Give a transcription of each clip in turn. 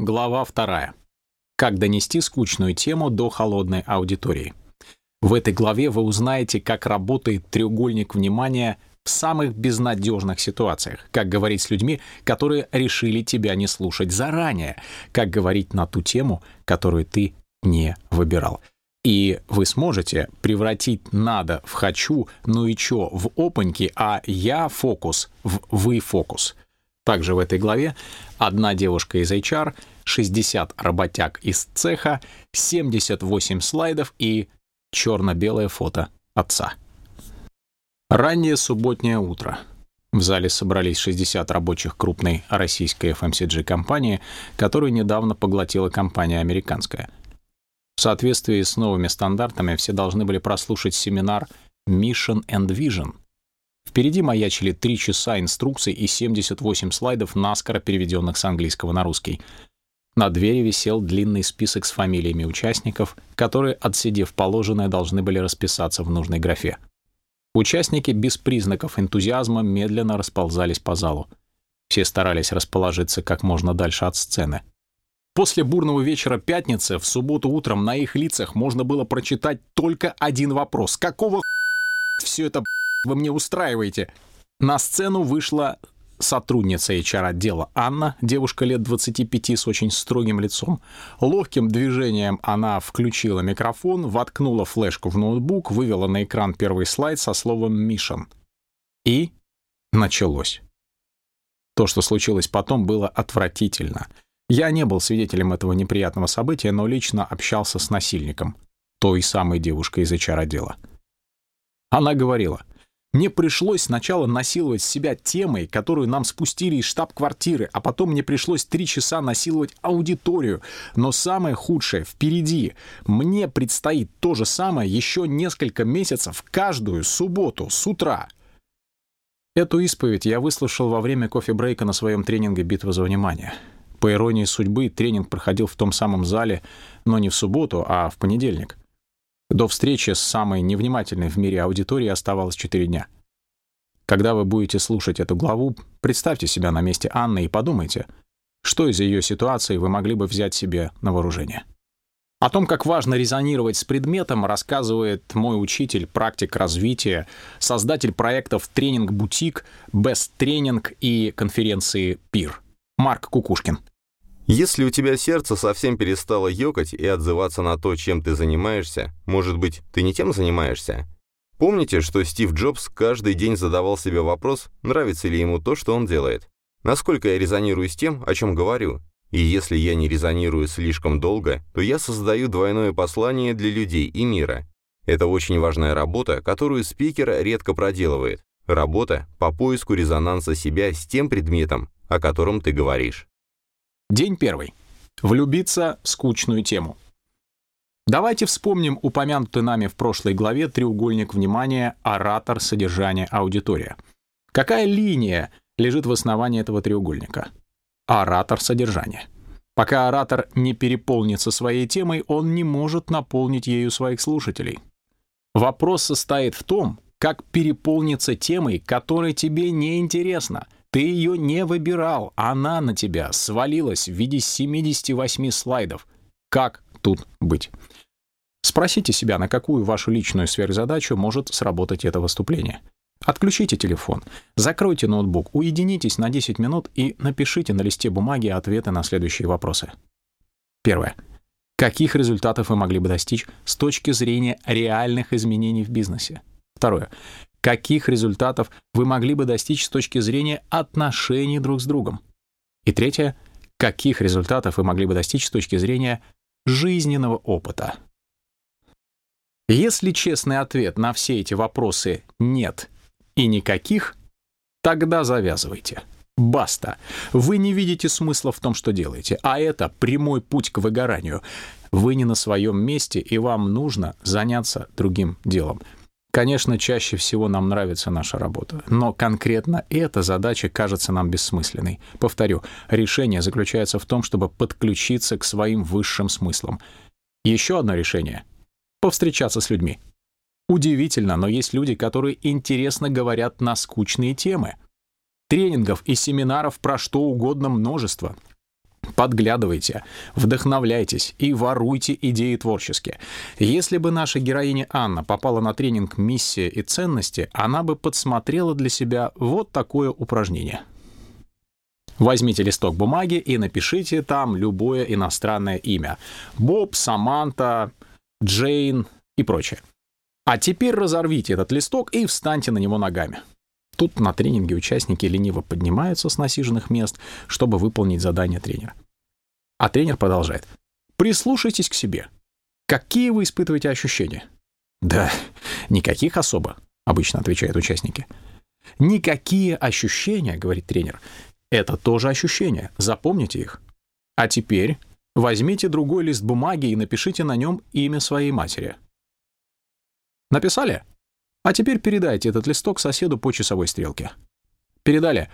Глава вторая. Как донести скучную тему до холодной аудитории. В этой главе вы узнаете, как работает треугольник внимания в самых безнадежных ситуациях, как говорить с людьми, которые решили тебя не слушать заранее, как говорить на ту тему, которую ты не выбирал. И вы сможете превратить «надо» в «хочу», ну и чё в опаньки, а «я фокус» в «вы фокус». Также в этой главе одна девушка из HR, 60 работяг из цеха, 78 слайдов и черно-белое фото отца. Раннее субботнее утро. В зале собрались 60 рабочих крупной российской FMCG-компании, которую недавно поглотила компания американская. В соответствии с новыми стандартами все должны были прослушать семинар Mission and Vision. Впереди маячили 3 часа инструкций и 78 слайдов наскоро переведенных с английского на русский. На двери висел длинный список с фамилиями участников, которые, отсидев положенное, должны были расписаться в нужной графе. Участники без признаков энтузиазма медленно расползались по залу. Все старались расположиться как можно дальше от сцены. После бурного вечера пятницы в субботу утром на их лицах можно было прочитать только один вопрос. Какого все это вы мне устраиваете? На сцену вышла сотрудница HR-отдела Анна, девушка лет 25 с очень строгим лицом. Ловким движением она включила микрофон, воткнула флешку в ноутбук, вывела на экран первый слайд со словом «Mission». И началось. То, что случилось потом, было отвратительно. Я не был свидетелем этого неприятного события, но лично общался с насильником, той самой девушкой из HR-отдела. Она говорила — мне пришлось сначала насиловать себя темой, которую нам спустили из штаб-квартиры, а потом мне пришлось три часа насиловать аудиторию. Но самое худшее впереди. Мне предстоит то же самое еще несколько месяцев каждую субботу с утра. Эту исповедь я выслушал во время кофе-брейка на своем тренинге «Битва за внимание». По иронии судьбы, тренинг проходил в том самом зале, но не в субботу, а в понедельник. До встречи с самой невнимательной в мире аудиторией оставалось 4 дня. Когда вы будете слушать эту главу, представьте себя на месте Анны и подумайте, что из ее ситуации вы могли бы взять себе на вооружение. О том, как важно резонировать с предметом, рассказывает мой учитель, практик развития, создатель проектов «Тренинг-бутик», «Бест Тренинг» и конференции «Пир» Марк Кукушкин. Если у тебя сердце совсем перестало ёкать и отзываться на то, чем ты занимаешься, может быть, ты не тем занимаешься? Помните, что Стив Джобс каждый день задавал себе вопрос, нравится ли ему то, что он делает? Насколько я резонирую с тем, о чем говорю? И если я не резонирую слишком долго, то я создаю двойное послание для людей и мира. Это очень важная работа, которую спикер редко проделывает. Работа по поиску резонанса себя с тем предметом, о котором ты говоришь. День первый. Влюбиться в скучную тему. Давайте вспомним упомянутый нами в прошлой главе треугольник внимания оратор, содержание, аудитория. Какая линия лежит в основании этого треугольника? Оратор, содержание. Пока оратор не переполнится своей темой, он не может наполнить ею своих слушателей. Вопрос состоит в том, как переполниться темой, которая тебе не интересна — ты ее не выбирал, она на тебя свалилась в виде 78 слайдов. Как тут быть? Спросите себя, на какую вашу личную сверхзадачу может сработать это выступление. Отключите телефон, закройте ноутбук, уединитесь на 10 минут и напишите на листе бумаги ответы на следующие вопросы. Первое. Каких результатов вы могли бы достичь с точки зрения реальных изменений в бизнесе? Второе каких результатов вы могли бы достичь с точки зрения отношений друг с другом. И третье, каких результатов вы могли бы достичь с точки зрения жизненного опыта. Если честный ответ на все эти вопросы «нет» и «никаких», тогда завязывайте. Баста. Вы не видите смысла в том, что делаете, а это прямой путь к выгоранию. Вы не на своем месте, и вам нужно заняться другим делом. Конечно, чаще всего нам нравится наша работа, но конкретно эта задача кажется нам бессмысленной. Повторю, решение заключается в том, чтобы подключиться к своим высшим смыслам. Еще одно решение — повстречаться с людьми. Удивительно, но есть люди, которые интересно говорят на скучные темы. Тренингов и семинаров про что угодно множество. Подглядывайте, вдохновляйтесь и воруйте идеи творчески. Если бы наша героиня Анна попала на тренинг «Миссия и ценности», она бы подсмотрела для себя вот такое упражнение. Возьмите листок бумаги и напишите там любое иностранное имя. Боб, Саманта, Джейн и прочее. А теперь разорвите этот листок и встаньте на него ногами. Тут на тренинге участники лениво поднимаются с насиженных мест, чтобы выполнить задание тренера. А тренер продолжает. Прислушайтесь к себе. Какие вы испытываете ощущения? Да, никаких особо, обычно отвечают участники. Никакие ощущения, говорит тренер, это тоже ощущения, запомните их. А теперь возьмите другой лист бумаги и напишите на нем имя своей матери. Написали? А теперь передайте этот листок соседу по часовой стрелке. Передали?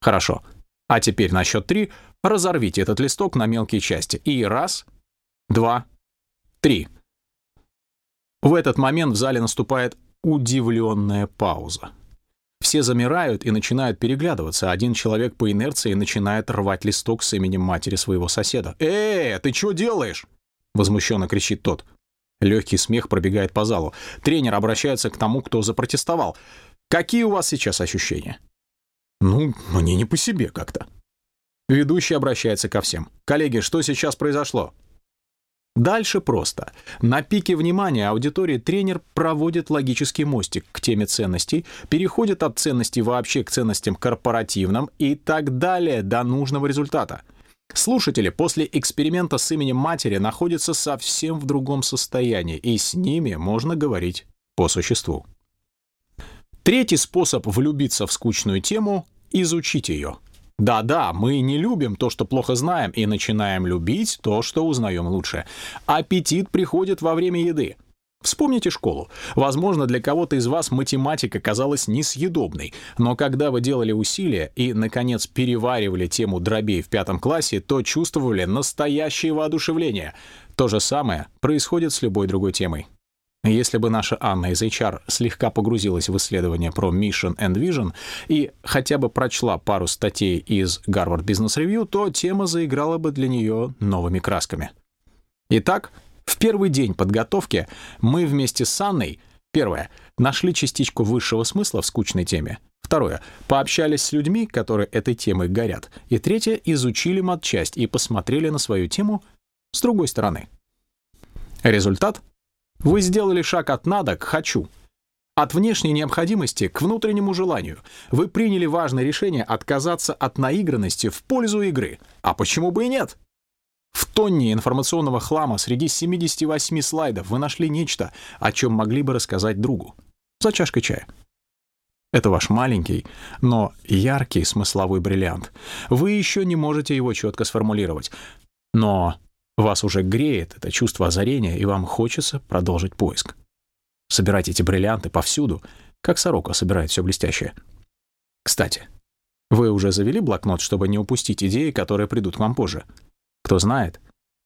Хорошо. А теперь на счет три разорвите этот листок на мелкие части. И раз, два, три. В этот момент в зале наступает удивленная пауза. Все замирают и начинают переглядываться. Один человек по инерции начинает рвать листок с именем матери своего соседа. «Э, ты что делаешь?» — возмущенно кричит тот. Легкий смех пробегает по залу. Тренер обращается к тому, кто запротестовал. «Какие у вас сейчас ощущения?» «Ну, мне не по себе как-то». Ведущий обращается ко всем. «Коллеги, что сейчас произошло?» Дальше просто. На пике внимания аудитории тренер проводит логический мостик к теме ценностей, переходит от ценностей вообще к ценностям корпоративным и так далее до нужного результата — Слушатели после эксперимента с именем матери находятся совсем в другом состоянии, и с ними можно говорить по существу. Третий способ влюбиться в скучную тему — изучить ее. Да-да, мы не любим то, что плохо знаем, и начинаем любить то, что узнаем лучше. Аппетит приходит во время еды — Вспомните школу. Возможно, для кого-то из вас математика казалась несъедобной, но когда вы делали усилия и, наконец, переваривали тему дробей в пятом классе, то чувствовали настоящее воодушевление. То же самое происходит с любой другой темой. Если бы наша Анна из HR слегка погрузилась в исследование про Mission and Vision и хотя бы прочла пару статей из Harvard Business Review, то тема заиграла бы для нее новыми красками. Итак, в первый день подготовки мы вместе с Анной, первое, нашли частичку высшего смысла в скучной теме, второе, пообщались с людьми, которые этой темой горят, и третье, изучили матчасть и посмотрели на свою тему с другой стороны. Результат? Вы сделали шаг от «надо» к «хочу», от внешней необходимости к внутреннему желанию. Вы приняли важное решение отказаться от наигранности в пользу игры. А почему бы и нет? В тонне информационного хлама среди 78 слайдов вы нашли нечто, о чем могли бы рассказать другу. За чашкой чая. Это ваш маленький, но яркий смысловой бриллиант. Вы еще не можете его четко сформулировать. Но вас уже греет это чувство озарения, и вам хочется продолжить поиск. Собирайте эти бриллианты повсюду, как сорока собирает все блестящее. Кстати, вы уже завели блокнот, чтобы не упустить идеи, которые придут к вам позже? Кто знает,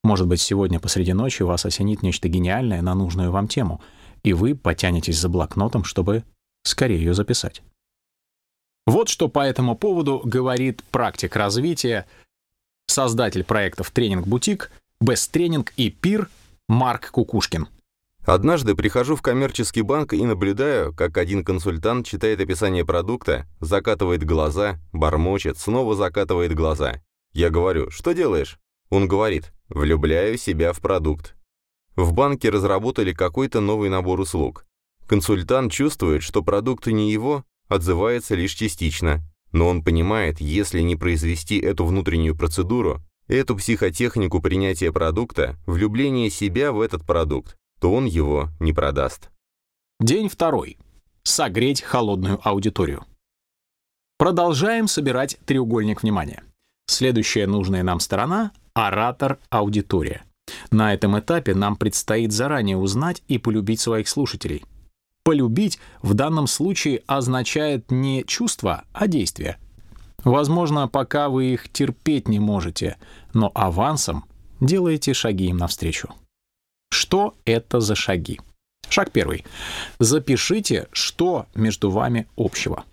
может быть, сегодня посреди ночи вас осенит нечто гениальное на нужную вам тему, и вы потянетесь за блокнотом, чтобы скорее ее записать. Вот что по этому поводу говорит практик развития, создатель проектов «Тренинг-бутик», «Бест Тренинг» и «Пир» Марк Кукушкин. Однажды прихожу в коммерческий банк и наблюдаю, как один консультант читает описание продукта, закатывает глаза, бормочет, снова закатывает глаза. Я говорю, что делаешь? Он говорит, влюбляю себя в продукт. В банке разработали какой-то новый набор услуг. Консультант чувствует, что продукт не его, отзывается лишь частично. Но он понимает, если не произвести эту внутреннюю процедуру, эту психотехнику принятия продукта, влюбление себя в этот продукт, то он его не продаст. День второй. Согреть холодную аудиторию. Продолжаем собирать треугольник внимания. Следующая нужная нам сторона Оратор-аудитория. На этом этапе нам предстоит заранее узнать и полюбить своих слушателей. Полюбить в данном случае означает не чувство, а действие. Возможно, пока вы их терпеть не можете, но авансом делаете шаги им навстречу. Что это за шаги? Шаг первый. Запишите, что между вами общего.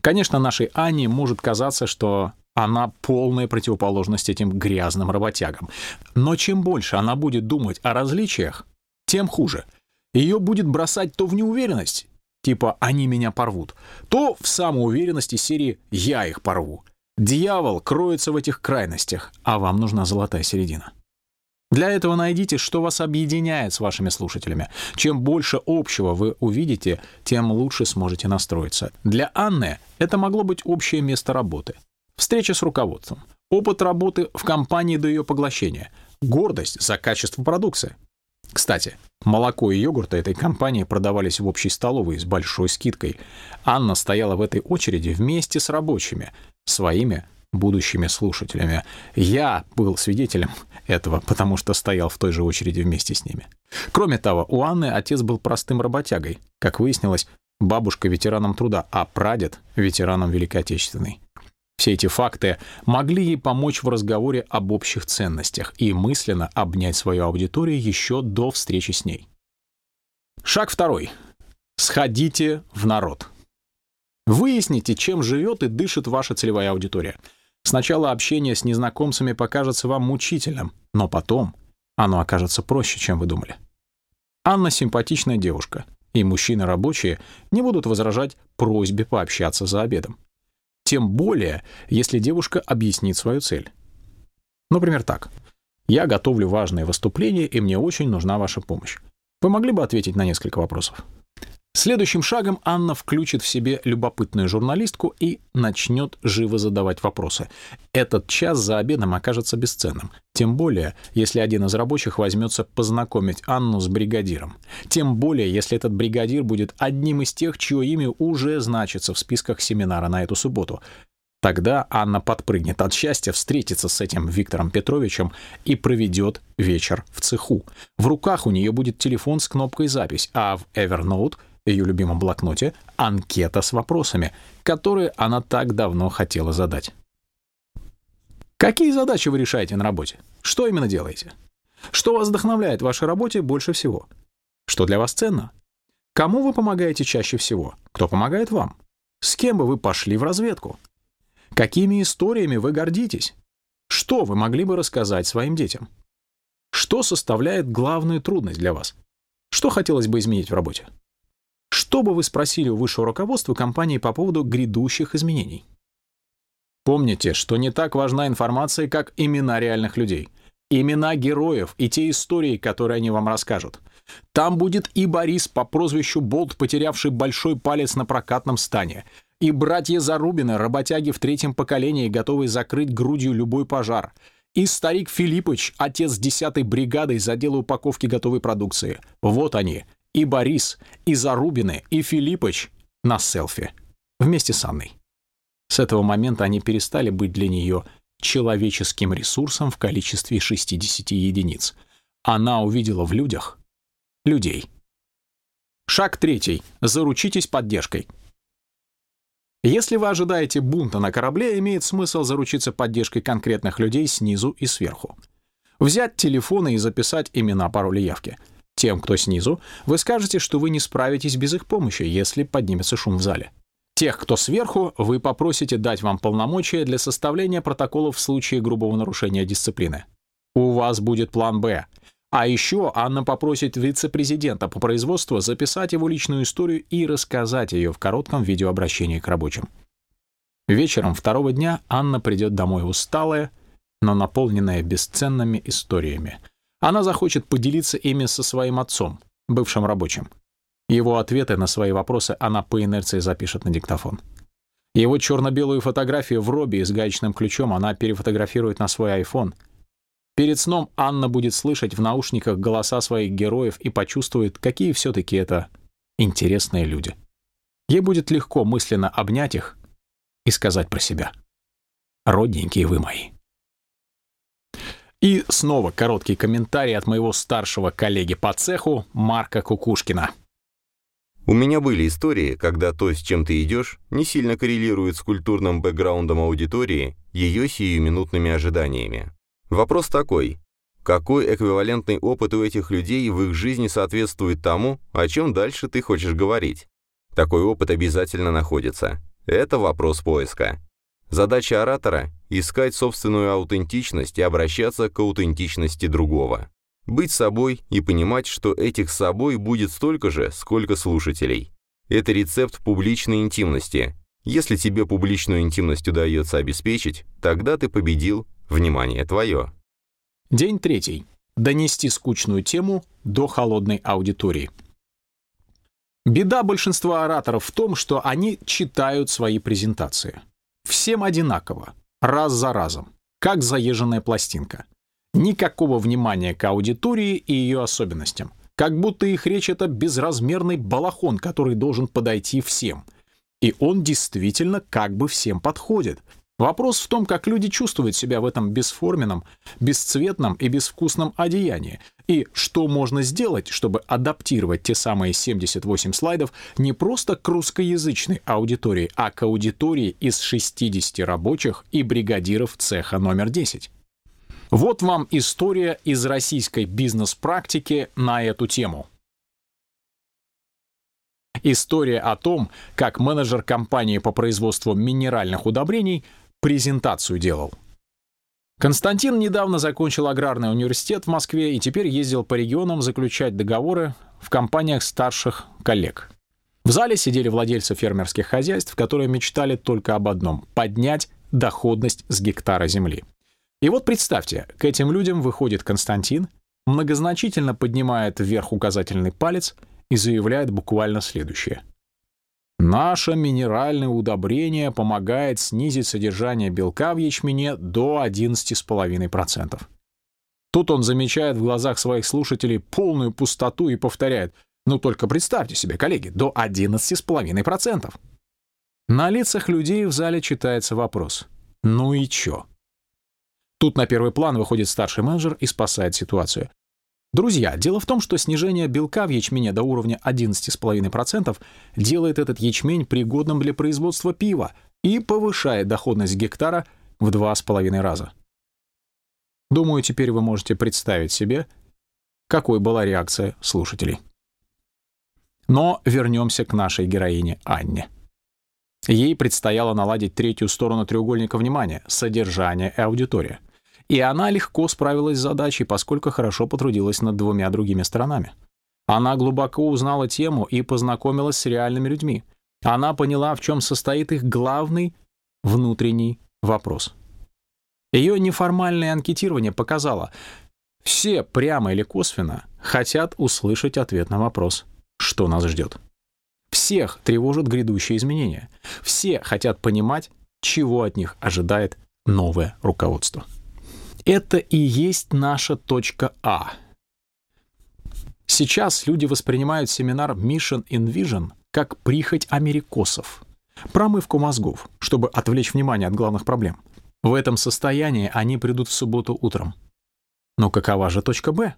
Конечно, нашей Ане может казаться, что Она полная противоположность этим грязным работягам. Но чем больше она будет думать о различиях, тем хуже. Ее будет бросать то в неуверенность, типа «они меня порвут», то в самоуверенности серии «я их порву». Дьявол кроется в этих крайностях, а вам нужна золотая середина. Для этого найдите, что вас объединяет с вашими слушателями. Чем больше общего вы увидите, тем лучше сможете настроиться. Для Анны это могло быть общее место работы. Встреча с руководством. Опыт работы в компании до ее поглощения. Гордость за качество продукции. Кстати, молоко и йогурты этой компании продавались в общей столовой с большой скидкой. Анна стояла в этой очереди вместе с рабочими, своими будущими слушателями. Я был свидетелем этого, потому что стоял в той же очереди вместе с ними. Кроме того, у Анны отец был простым работягой. Как выяснилось, бабушка ветераном труда, а прадед — ветераном Великой Отечественной. Все эти факты могли ей помочь в разговоре об общих ценностях и мысленно обнять свою аудиторию еще до встречи с ней. Шаг второй. Сходите в народ. Выясните, чем живет и дышит ваша целевая аудитория — Сначала общение с незнакомцами покажется вам мучительным, но потом оно окажется проще, чем вы думали. Анна симпатичная девушка, и мужчины-рабочие не будут возражать просьбе пообщаться за обедом. Тем более, если девушка объяснит свою цель. Например, так. «Я готовлю важное выступление, и мне очень нужна ваша помощь. Вы могли бы ответить на несколько вопросов?» Следующим шагом Анна включит в себе любопытную журналистку и начнет живо задавать вопросы. Этот час за обедом окажется бесценным. Тем более, если один из рабочих возьмется познакомить Анну с бригадиром. Тем более, если этот бригадир будет одним из тех, чье имя уже значится в списках семинара на эту субботу. Тогда Анна подпрыгнет от счастья встретиться с этим Виктором Петровичем и проведет вечер в цеху. В руках у нее будет телефон с кнопкой «Запись», а в Evernote — ее любимом блокноте анкета с вопросами, которые она так давно хотела задать. Какие задачи вы решаете на работе? Что именно делаете? Что вас вдохновляет в вашей работе больше всего? Что для вас ценно? Кому вы помогаете чаще всего? Кто помогает вам? С кем бы вы пошли в разведку? Какими историями вы гордитесь? Что вы могли бы рассказать своим детям? Что составляет главную трудность для вас? Что хотелось бы изменить в работе? Что бы вы спросили у высшего руководства компании по поводу грядущих изменений? Помните, что не так важна информация, как имена реальных людей. Имена героев и те истории, которые они вам расскажут. Там будет и Борис по прозвищу Болт, потерявший большой палец на прокатном стане, и братья Зарубины, работяги в третьем поколении, готовые закрыть грудью любой пожар, и старик Филиппыч, отец 10-й бригады из отдела упаковки готовой продукции. Вот они, и Борис, и Зарубины, и Филиппыч на селфи. Вместе с Анной. С этого момента они перестали быть для нее человеческим ресурсом в количестве 60 единиц. Она увидела в людях людей. Шаг третий. Заручитесь поддержкой. Если вы ожидаете бунта на корабле, имеет смысл заручиться поддержкой конкретных людей снизу и сверху. Взять телефоны и записать имена, пароли, явки — тем, кто снизу, вы скажете, что вы не справитесь без их помощи, если поднимется шум в зале. Тех, кто сверху, вы попросите дать вам полномочия для составления протоколов в случае грубого нарушения дисциплины. У вас будет план «Б». А еще Анна попросит вице-президента по производству записать его личную историю и рассказать ее в коротком видеообращении к рабочим. Вечером второго дня Анна придет домой усталая, но наполненная бесценными историями — она захочет поделиться ими со своим отцом, бывшим рабочим. Его ответы на свои вопросы она по инерции запишет на диктофон. Его черно-белую фотографию в робе с гаечным ключом она перефотографирует на свой iPhone. Перед сном Анна будет слышать в наушниках голоса своих героев и почувствует, какие все-таки это интересные люди. Ей будет легко мысленно обнять их и сказать про себя. «Родненькие вы мои». И снова короткий комментарий от моего старшего коллеги по цеху Марка Кукушкина. У меня были истории, когда то, с чем ты идешь, не сильно коррелирует с культурным бэкграундом аудитории, ее сиюминутными ожиданиями. Вопрос такой. Какой эквивалентный опыт у этих людей в их жизни соответствует тому, о чем дальше ты хочешь говорить? Такой опыт обязательно находится. Это вопрос поиска. Задача оратора искать собственную аутентичность и обращаться к аутентичности другого. Быть собой и понимать, что этих собой будет столько же, сколько слушателей. Это рецепт публичной интимности. Если тебе публичную интимность удается обеспечить, тогда ты победил, внимание твое. День третий. Донести скучную тему до холодной аудитории. Беда большинства ораторов в том, что они читают свои презентации. Всем одинаково, раз за разом, как заезженная пластинка. Никакого внимания к аудитории и ее особенностям. Как будто их речь — это безразмерный балахон, который должен подойти всем. И он действительно как бы всем подходит. Вопрос в том, как люди чувствуют себя в этом бесформенном, бесцветном и безвкусном одеянии, и что можно сделать, чтобы адаптировать те самые 78 слайдов не просто к русскоязычной аудитории, а к аудитории из 60 рабочих и бригадиров цеха номер 10. Вот вам история из российской бизнес-практики на эту тему. История о том, как менеджер компании по производству минеральных удобрений презентацию делал. Константин недавно закончил аграрный университет в Москве и теперь ездил по регионам заключать договоры в компаниях старших коллег. В зале сидели владельцы фермерских хозяйств, которые мечтали только об одном — поднять доходность с гектара земли. И вот представьте, к этим людям выходит Константин, многозначительно поднимает вверх указательный палец и заявляет буквально следующее — Наше минеральное удобрение помогает снизить содержание белка в ячмене до 11,5%. Тут он замечает в глазах своих слушателей полную пустоту и повторяет «Ну только представьте себе, коллеги, до 11,5%». На лицах людей в зале читается вопрос «Ну и чё?». Тут на первый план выходит старший менеджер и спасает ситуацию. Друзья, дело в том, что снижение белка в ячмене до уровня 11,5% делает этот ячмень пригодным для производства пива и повышает доходность гектара в 2,5 раза. Думаю, теперь вы можете представить себе, какой была реакция слушателей. Но вернемся к нашей героине Анне. Ей предстояло наладить третью сторону треугольника внимания — содержание и аудитория. И она легко справилась с задачей, поскольку хорошо потрудилась над двумя другими сторонами. Она глубоко узнала тему и познакомилась с реальными людьми. Она поняла, в чем состоит их главный внутренний вопрос. Ее неформальное анкетирование показало, все прямо или косвенно хотят услышать ответ на вопрос, что нас ждет. Всех тревожат грядущие изменения. Все хотят понимать, чего от них ожидает новое руководство. Это и есть наша точка А. Сейчас люди воспринимают семинар Mission in Vision как прихоть америкосов, промывку мозгов, чтобы отвлечь внимание от главных проблем. В этом состоянии они придут в субботу утром. Но какова же точка Б?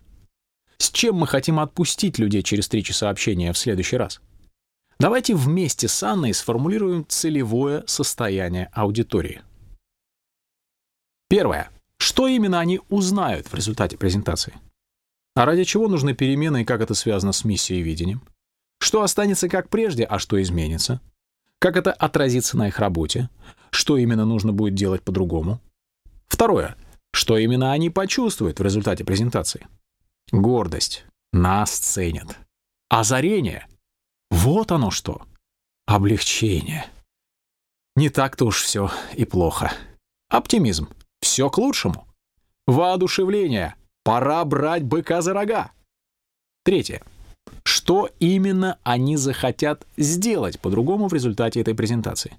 С чем мы хотим отпустить людей через три часа общения в следующий раз? Давайте вместе с Анной сформулируем целевое состояние аудитории. Первое. Что именно они узнают в результате презентации? А ради чего нужны перемены и как это связано с миссией и видением? Что останется как прежде, а что изменится? Как это отразится на их работе? Что именно нужно будет делать по-другому? Второе. Что именно они почувствуют в результате презентации? Гордость. Нас ценят. Озарение. Вот оно что. Облегчение. Не так-то уж все и плохо. Оптимизм. Все к лучшему. Воодушевление. Пора брать быка за рога. Третье. Что именно они захотят сделать по-другому в результате этой презентации?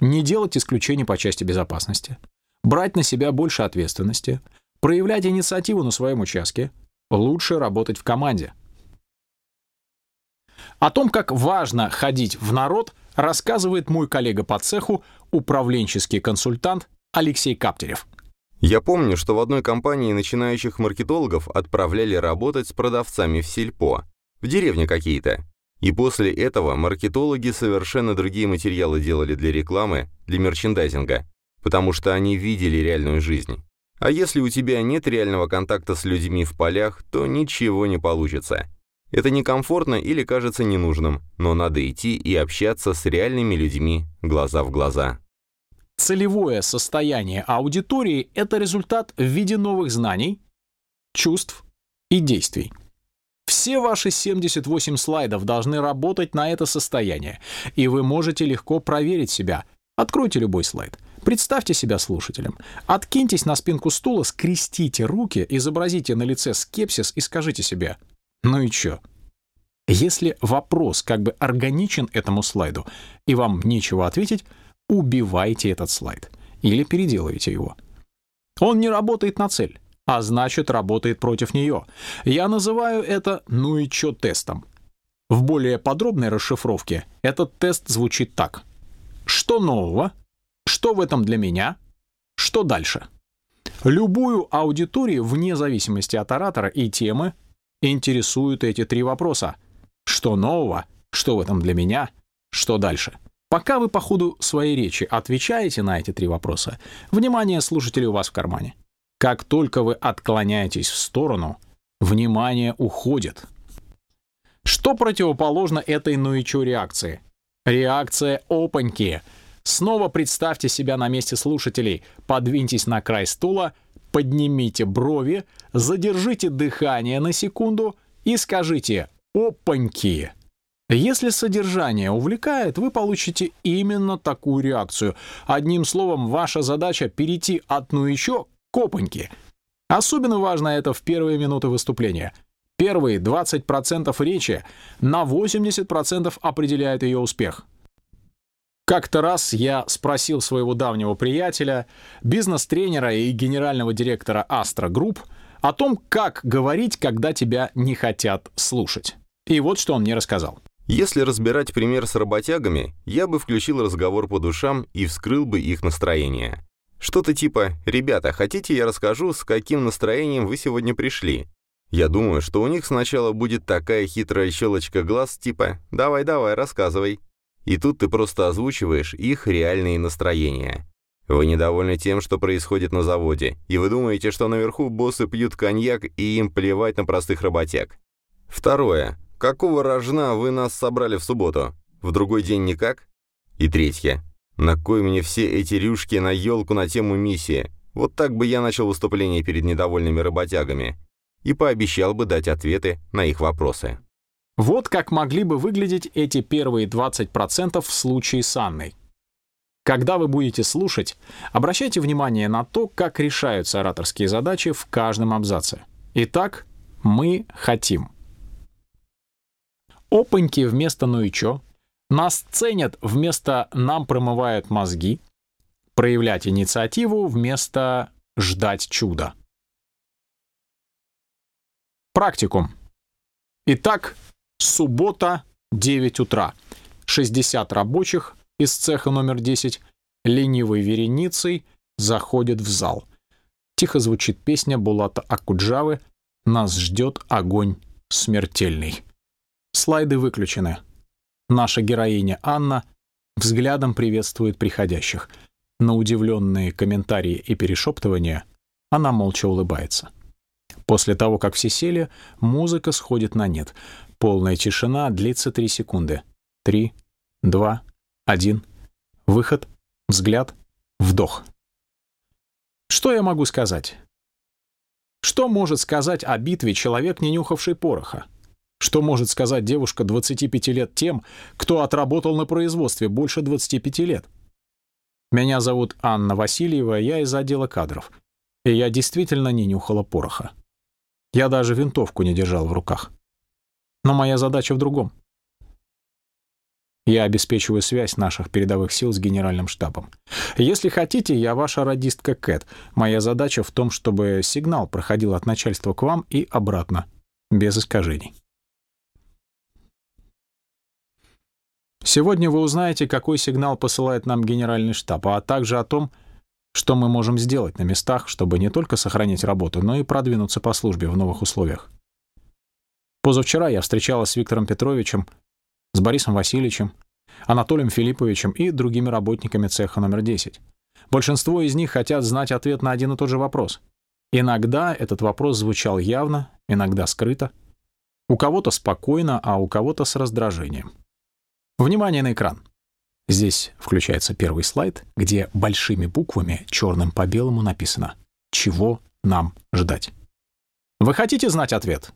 Не делать исключений по части безопасности, брать на себя больше ответственности, проявлять инициативу на своем участке, лучше работать в команде. О том, как важно ходить в народ, рассказывает мой коллега по цеху, управленческий консультант Алексей Каптерев. Я помню, что в одной компании начинающих маркетологов отправляли работать с продавцами в сельпо, в деревне какие-то. И после этого маркетологи совершенно другие материалы делали для рекламы, для мерчендайзинга, потому что они видели реальную жизнь. А если у тебя нет реального контакта с людьми в полях, то ничего не получится. Это некомфортно или кажется ненужным, но надо идти и общаться с реальными людьми глаза в глаза. Целевое состояние аудитории — это результат в виде новых знаний, чувств и действий. Все ваши 78 слайдов должны работать на это состояние, и вы можете легко проверить себя. Откройте любой слайд. Представьте себя слушателем. Откиньтесь на спинку стула, скрестите руки, изобразите на лице скепсис и скажите себе «Ну и чё?». Если вопрос как бы органичен этому слайду, и вам нечего ответить, убивайте этот слайд или переделывайте его. Он не работает на цель, а значит работает против нее. Я называю это «ну и чё» тестом. В более подробной расшифровке этот тест звучит так. Что нового? Что в этом для меня? Что дальше? Любую аудиторию, вне зависимости от оратора и темы, интересуют эти три вопроса. Что нового? Что в этом для меня? Что дальше? Пока вы по ходу своей речи отвечаете на эти три вопроса, внимание слушателей у вас в кармане. Как только вы отклоняетесь в сторону, внимание уходит. Что противоположно этой ну и чё реакции? Реакция опаньки. Снова представьте себя на месте слушателей, подвиньтесь на край стула, поднимите брови, задержите дыхание на секунду и скажите «опаньки». Если содержание увлекает, вы получите именно такую реакцию. Одним словом, ваша задача перейти от «ну еще» к «опаньки». Особенно важно это в первые минуты выступления. Первые 20% речи на 80% определяют ее успех. Как-то раз я спросил своего давнего приятеля, бизнес-тренера и генерального директора Astra Group о том, как говорить, когда тебя не хотят слушать. И вот что он мне рассказал. Если разбирать пример с работягами, я бы включил разговор по душам и вскрыл бы их настроение. Что-то типа «Ребята, хотите, я расскажу, с каким настроением вы сегодня пришли?» Я думаю, что у них сначала будет такая хитрая щелочка глаз типа «Давай-давай, рассказывай». И тут ты просто озвучиваешь их реальные настроения. Вы недовольны тем, что происходит на заводе, и вы думаете, что наверху боссы пьют коньяк и им плевать на простых работяг. Второе. Какого рожна вы нас собрали в субботу? В другой день никак? И третье. На кой мне все эти рюшки на елку на тему миссии? Вот так бы я начал выступление перед недовольными работягами. И пообещал бы дать ответы на их вопросы. Вот как могли бы выглядеть эти первые 20% в случае с Анной. Когда вы будете слушать, обращайте внимание на то, как решаются ораторские задачи в каждом абзаце. Итак, мы хотим. Опаньки вместо «ну и чё», нас ценят вместо «нам промывают мозги», проявлять инициативу вместо «ждать чуда». Практикум. Итак, суббота, 9 утра. 60 рабочих из цеха номер 10 ленивой вереницей заходят в зал. Тихо звучит песня Булата Акуджавы «Нас ждет огонь смертельный». Слайды выключены. Наша героиня Анна взглядом приветствует приходящих. На удивленные комментарии и перешептывания она молча улыбается. После того, как все сели, музыка сходит на нет. Полная тишина длится три секунды. Три, два, один. Выход, взгляд, вдох. Что я могу сказать? Что может сказать о битве человек, не нюхавший пороха? Что может сказать девушка 25 лет тем, кто отработал на производстве больше 25 лет? Меня зовут Анна Васильева, я из отдела кадров. И я действительно не нюхала пороха. Я даже винтовку не держал в руках. Но моя задача в другом. Я обеспечиваю связь наших передовых сил с генеральным штабом. Если хотите, я ваша радистка Кэт. Моя задача в том, чтобы сигнал проходил от начальства к вам и обратно, без искажений. Сегодня вы узнаете, какой сигнал посылает нам генеральный штаб, а также о том, что мы можем сделать на местах, чтобы не только сохранить работу, но и продвинуться по службе в новых условиях. Позавчера я встречалась с Виктором Петровичем, с Борисом Васильевичем, Анатолием Филипповичем и другими работниками цеха номер 10. Большинство из них хотят знать ответ на один и тот же вопрос. Иногда этот вопрос звучал явно, иногда скрыто. У кого-то спокойно, а у кого-то с раздражением. Внимание на экран. Здесь включается первый слайд, где большими буквами черным по белому написано «Чего нам ждать?». Вы хотите знать ответ?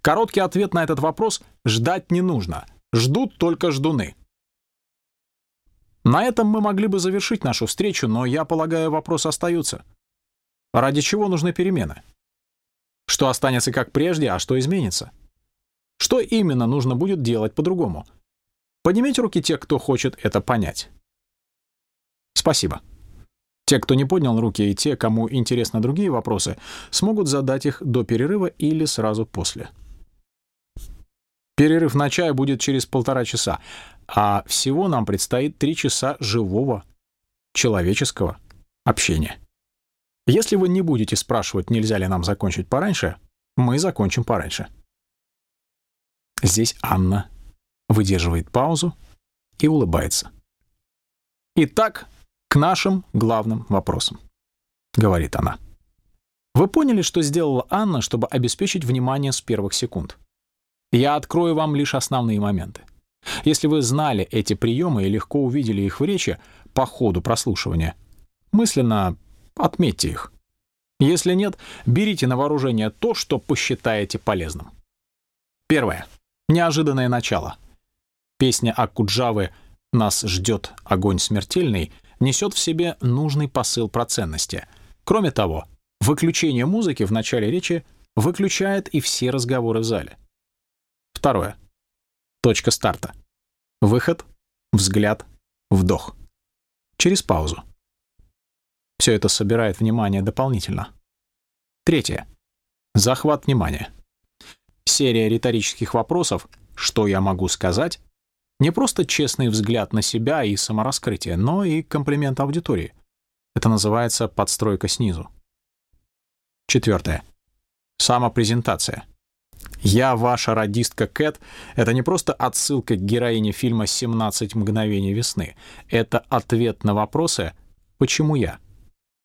Короткий ответ на этот вопрос — ждать не нужно. Ждут только ждуны. На этом мы могли бы завершить нашу встречу, но, я полагаю, вопрос остается. Ради чего нужны перемены? Что останется как прежде, а что изменится? Что именно нужно будет делать по-другому? Поднимите руки те, кто хочет это понять. Спасибо. Те, кто не поднял руки, и те, кому интересны другие вопросы, смогут задать их до перерыва или сразу после. Перерыв на чай будет через полтора часа, а всего нам предстоит три часа живого, человеческого общения. Если вы не будете спрашивать, нельзя ли нам закончить пораньше, мы закончим пораньше. Здесь Анна выдерживает паузу и улыбается. Итак, к нашим главным вопросам, говорит она. Вы поняли, что сделала Анна, чтобы обеспечить внимание с первых секунд? Я открою вам лишь основные моменты. Если вы знали эти приемы и легко увидели их в речи по ходу прослушивания, мысленно отметьте их. Если нет, берите на вооружение то, что посчитаете полезным. Первое. Неожиданное начало. Песня Акуджавы «Нас ждет огонь смертельный» несет в себе нужный посыл про ценности. Кроме того, выключение музыки в начале речи выключает и все разговоры в зале. Второе. Точка старта. Выход, взгляд, вдох. Через паузу. Все это собирает внимание дополнительно. Третье. Захват внимания. Серия риторических вопросов «Что я могу сказать?» Не просто честный взгляд на себя и самораскрытие, но и комплимент аудитории. Это называется подстройка снизу. Четвертое. Самопрезентация. «Я ваша радистка Кэт» — это не просто отсылка к героине фильма «17 мгновений весны». Это ответ на вопросы «Почему я?»,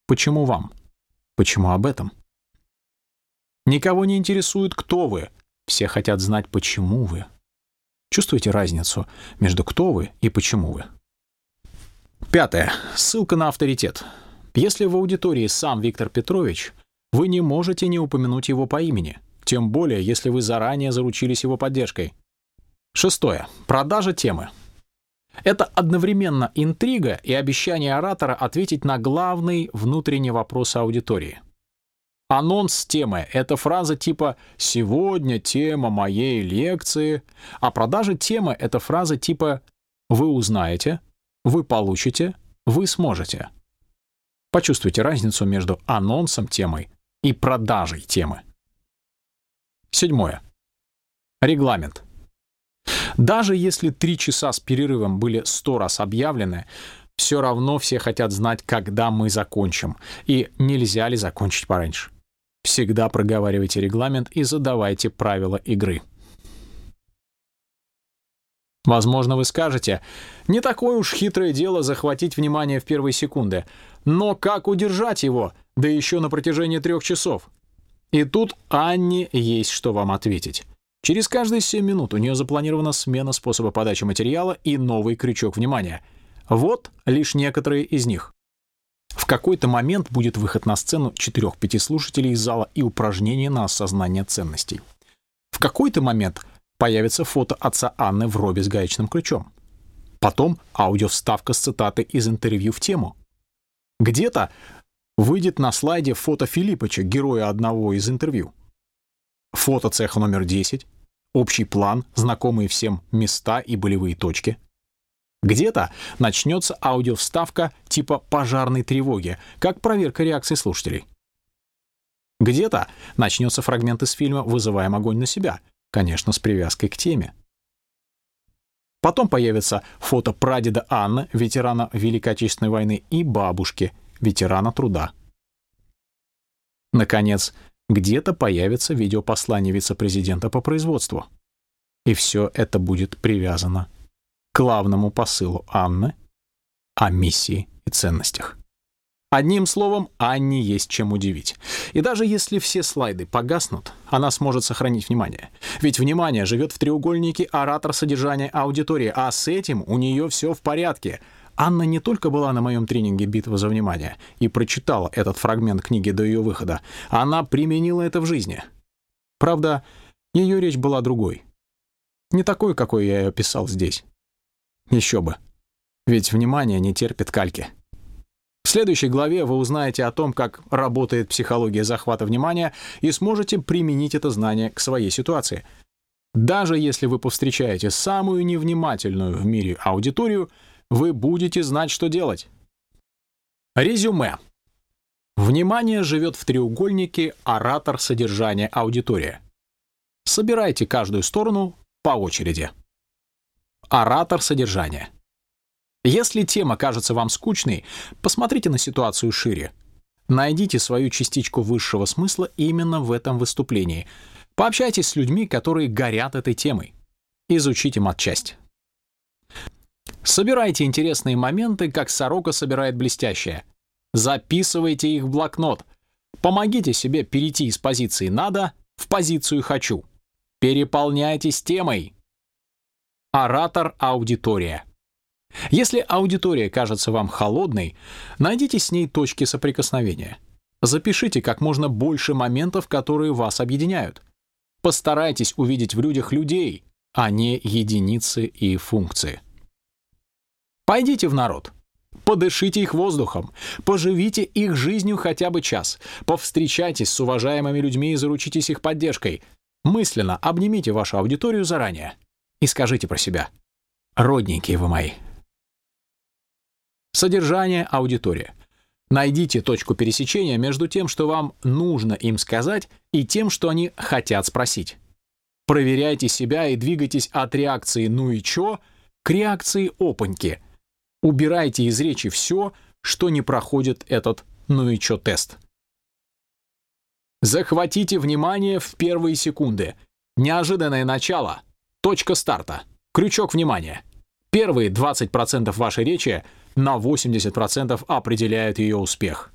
«Почему вам?», «Почему об этом?». Никого не интересует, кто вы. Все хотят знать, почему вы. Чувствуете разницу между кто вы и почему вы? Пятое. Ссылка на авторитет. Если в аудитории сам Виктор Петрович, вы не можете не упомянуть его по имени — тем более, если вы заранее заручились его поддержкой. Шестое. Продажа темы. Это одновременно интрига и обещание оратора ответить на главный внутренний вопрос аудитории. Анонс темы — это фраза типа «Сегодня тема моей лекции», а продажа темы — это фраза типа «Вы узнаете», «Вы получите», «Вы сможете». Почувствуйте разницу между анонсом темы и продажей темы. Седьмое. Регламент. Даже если три часа с перерывом были сто раз объявлены, все равно все хотят знать, когда мы закончим, и нельзя ли закончить пораньше. Всегда проговаривайте регламент и задавайте правила игры. Возможно, вы скажете, не такое уж хитрое дело захватить внимание в первые секунды, но как удержать его, да еще на протяжении трех часов? И тут Анне есть что вам ответить. Через каждые 7 минут у нее запланирована смена способа подачи материала и новый крючок внимания. Вот лишь некоторые из них. В какой-то момент будет выход на сцену 4-5 слушателей из зала и упражнение на осознание ценностей. В какой-то момент появится фото отца Анны в робе с гаечным ключом. Потом аудиовставка с цитаты из интервью в тему. Где-то выйдет на слайде фото Филиппыча, героя одного из интервью. Фото цеха номер 10, общий план, знакомые всем места и болевые точки. Где-то начнется аудиовставка типа пожарной тревоги, как проверка реакции слушателей. Где-то начнется фрагмент из фильма «Вызываем огонь на себя», конечно, с привязкой к теме. Потом появится фото прадеда Анны, ветерана Великой Отечественной войны, и бабушки, ветерана труда. Наконец, где-то появится видеопослание вице-президента по производству. И все это будет привязано главному посылу Анны о миссии и ценностях. Одним словом, Анне есть чем удивить. И даже если все слайды погаснут, она сможет сохранить внимание. Ведь внимание живет в треугольнике оратор содержания аудитории, а с этим у нее все в порядке. Анна не только была на моем тренинге «Битва за внимание» и прочитала этот фрагмент книги до ее выхода, она применила это в жизни. Правда, ее речь была другой. Не такой, какой я ее писал здесь. Еще бы. Ведь внимание не терпит кальки. В следующей главе вы узнаете о том, как работает психология захвата внимания и сможете применить это знание к своей ситуации. Даже если вы повстречаете самую невнимательную в мире аудиторию, вы будете знать, что делать. Резюме. Внимание живет в треугольнике оратор содержания аудитория. Собирайте каждую сторону по очереди. Оратор содержания. Если тема кажется вам скучной, посмотрите на ситуацию шире. Найдите свою частичку высшего смысла именно в этом выступлении. Пообщайтесь с людьми, которые горят этой темой. Изучите матчасть. Собирайте интересные моменты, как сорока собирает блестящее. Записывайте их в блокнот. Помогите себе перейти из позиции «надо» в позицию «хочу». Переполняйтесь темой. Оратор-аудитория. Если аудитория кажется вам холодной, найдите с ней точки соприкосновения. Запишите как можно больше моментов, которые вас объединяют. Постарайтесь увидеть в людях людей, а не единицы и функции. Пойдите в народ. Подышите их воздухом, поживите их жизнью хотя бы час, повстречайтесь с уважаемыми людьми и заручитесь их поддержкой. Мысленно обнимите вашу аудиторию заранее и скажите про себя. Родненькие вы мои. Содержание аудитория. Найдите точку пересечения между тем, что вам нужно им сказать, и тем, что они хотят спросить. Проверяйте себя и двигайтесь от реакции «ну и чё» к реакции «опаньки». Убирайте из речи все, что не проходит этот «ну и чё» тест. Захватите внимание в первые секунды. Неожиданное начало. Точка старта. Крючок внимания. Первые 20% вашей речи на 80% определяют ее успех.